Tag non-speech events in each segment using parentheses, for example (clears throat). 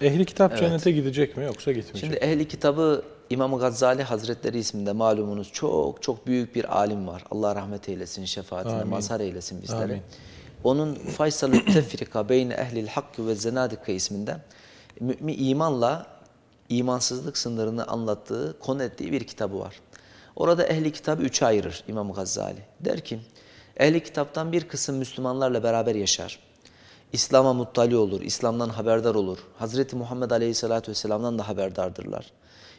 Ehli kitap Evet. cennete gidecek mi yoksa gitmeyecek Şimdi ehli kitabı İmam Gazali Hazretleri isminde malumunuz çok çok büyük bir alim var. Allah rahmet eylesin, şefaatine Amin. mazhar eylesin bizleri. Amin. Onun Faysalü (clears throat) Tefrika Beyne Ehlil Hakkı ve Zenadika isminde mümin imanla imansızlık sınırını anlattığı, konu ettiği bir kitabı var. Orada ehli kitabı üçe ayırır İmam Gazali. Der ki, ehli kitaptan bir kısım Müslümanlarla beraber yaşar. İslam'a muttali olur, İslam'dan haberdar olur. Hazreti Muhammed Aleyhisselatü Vesselam'dan da haberdardırlar.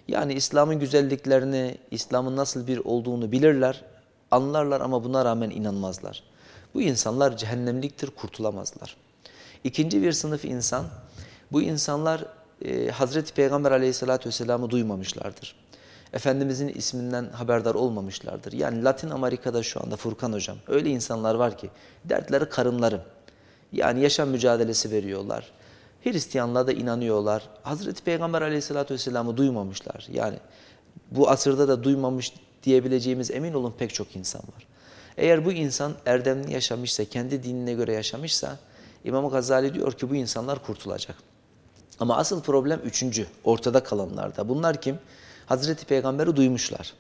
Yani İslam'ın güzelliklerini, İslam'ın nasıl bir olduğunu bilirler, anlarlar ama buna rağmen inanmazlar. Bu insanlar cehennemliktir, kurtulamazlar. İkinci bir sınıf insan, bu insanlar e, Hazreti Peygamber Aleyhisselatü Vesselam'ı duymamışlardır. Efendimizin isminden haberdar olmamışlardır. Yani Latin Amerika'da şu anda Furkan Hocam öyle insanlar var ki dertleri karınları. Yani yaşam mücadelesi veriyorlar. Hristiyanlığa da inanıyorlar. Hazreti Peygamber aleyhissalatü vesselam'ı duymamışlar. Yani bu asırda da duymamış diyebileceğimiz emin olun pek çok insan var. Eğer bu insan erdemli yaşamışsa, kendi dinine göre yaşamışsa İmam Gazali diyor ki bu insanlar kurtulacak. Ama asıl problem üçüncü, ortada kalanlarda. Bunlar kim? Hazreti Peygamber'i duymuşlar.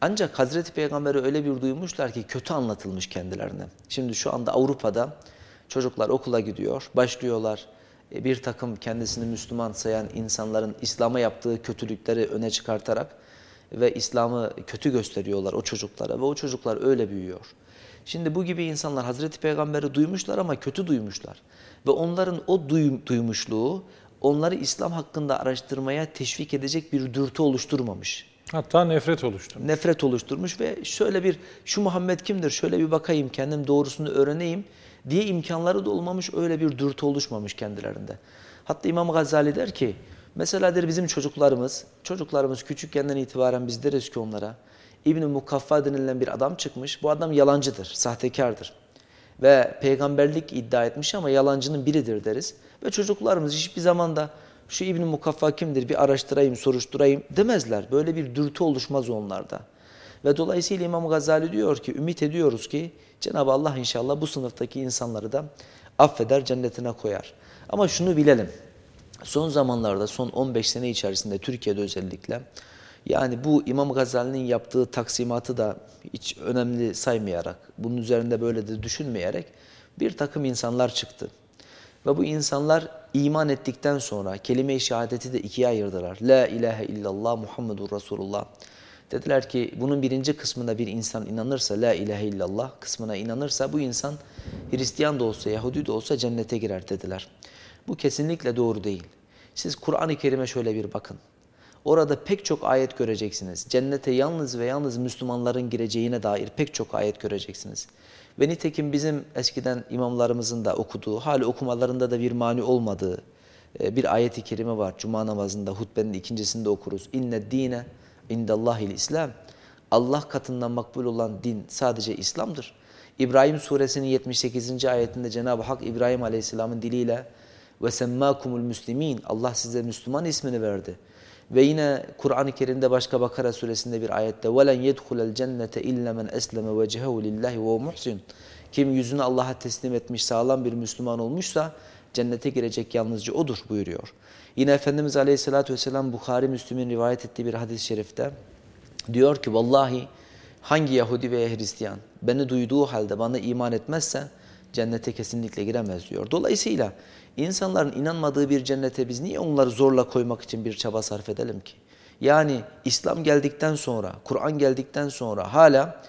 Ancak Hazreti Peygamber'i öyle bir duymuşlar ki kötü anlatılmış kendilerine. Şimdi şu anda Avrupa'da çocuklar okula gidiyor, başlıyorlar e, bir takım kendisini Müslüman sayan insanların İslam'a yaptığı kötülükleri öne çıkartarak ve İslam'ı kötü gösteriyorlar o çocuklara ve o çocuklar öyle büyüyor. Şimdi bu gibi insanlar Hazreti Peygamber'i duymuşlar ama kötü duymuşlar. Ve onların o duy- duymuşluğu onları İslam hakkında araştırmaya teşvik edecek bir dürtü oluşturmamış Hatta nefret oluştu. nefret oluşturmuş ve şöyle bir şu Muhammed kimdir şöyle bir bakayım kendim doğrusunu öğreneyim diye imkanları da olmamış öyle bir dürtü oluşmamış kendilerinde. Hatta İmam Gazali der ki mesela der bizim çocuklarımız çocuklarımız küçükkenden itibaren biz deriz ki onlara İbn-i Mukaffa denilen bir adam çıkmış bu adam yalancıdır sahtekardır ve peygamberlik iddia etmiş ama yalancının biridir deriz ve çocuklarımız hiçbir zaman da şu İbn-i Mukaffa kimdir bir araştırayım, soruşturayım demezler. Böyle bir dürtü oluşmaz onlarda. Ve dolayısıyla İmam Gazali diyor ki ümit ediyoruz ki Cenab-ı Allah inşallah bu sınıftaki insanları da affeder, cennetine koyar. Ama şunu bilelim. Son zamanlarda, son 15 sene içerisinde Türkiye'de özellikle yani bu İmam Gazali'nin yaptığı taksimatı da hiç önemli saymayarak, bunun üzerinde böyle de düşünmeyerek bir takım insanlar çıktı. Ve bu insanlar iman ettikten sonra kelime-i şehadeti de ikiye ayırdılar. La ilahe illallah Muhammedur Resulullah. Dediler ki bunun birinci kısmına bir insan inanırsa, la ilahe illallah kısmına inanırsa bu insan Hristiyan da olsa, Yahudi de olsa cennete girer dediler. Bu kesinlikle doğru değil. Siz Kur'an-ı Kerim'e şöyle bir bakın. Orada pek çok ayet göreceksiniz. Cennete yalnız ve yalnız Müslümanların gireceğine dair pek çok ayet göreceksiniz. Ve nitekim bizim eskiden imamlarımızın da okuduğu, hali okumalarında da bir mani olmadığı e, bir ayet-i kerime var. Cuma namazında hutbenin ikincisinde okuruz. İnne dine indallahil İslam. Allah katından makbul olan din sadece İslam'dır. İbrahim suresinin 78. ayetinde Cenab-ı Hak İbrahim aleyhisselamın diliyle ve semmâkumul müslimin Allah size Müslüman ismini verdi. Ve yine Kur'an-ı Kerim'de başka Bakara suresinde bir ayette وَلَنْ يَدْخُلَ الْجَنَّةَ اِلَّا مَنْ اَسْلَمَ وَجْهَهُ لِلّٰهِ وَهُ مُحْسِنٌ Kim yüzünü Allah'a teslim etmiş sağlam bir Müslüman olmuşsa cennete girecek yalnızca odur buyuruyor. Yine Efendimiz Aleyhisselatü Vesselam Bukhari Müslüm'ün rivayet ettiği bir hadis-i şerifte diyor ki vallahi hangi Yahudi veya Hristiyan beni duyduğu halde bana iman etmezse cennete kesinlikle giremez diyor. Dolayısıyla insanların inanmadığı bir cennete biz niye onları zorla koymak için bir çaba sarf edelim ki? Yani İslam geldikten sonra, Kur'an geldikten sonra hala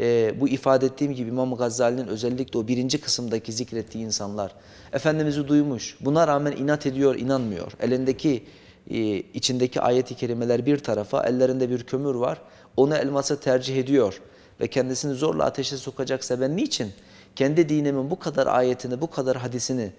e, bu ifade ettiğim gibi İmam Gazali'nin özellikle o birinci kısımdaki zikrettiği insanlar Efendimiz'i duymuş. Buna rağmen inat ediyor, inanmıyor. Elindeki e, içindeki ayet-i kerimeler bir tarafa, ellerinde bir kömür var. Onu elmasa tercih ediyor ve kendisini zorla ateşe sokacaksa ben niçin kendi dinimin bu kadar ayetini, bu kadar hadisini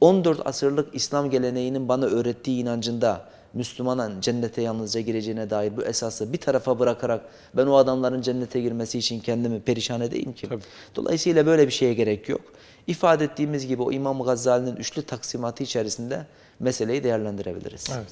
14 asırlık İslam geleneğinin bana öğrettiği inancında Müslümanın cennete yalnızca gireceğine dair bu esası bir tarafa bırakarak ben o adamların cennete girmesi için kendimi perişan edeyim ki. Tabii. Dolayısıyla böyle bir şeye gerek yok. İfade ettiğimiz gibi o İmam Gazali'nin üçlü taksimatı içerisinde meseleyi değerlendirebiliriz. Evet.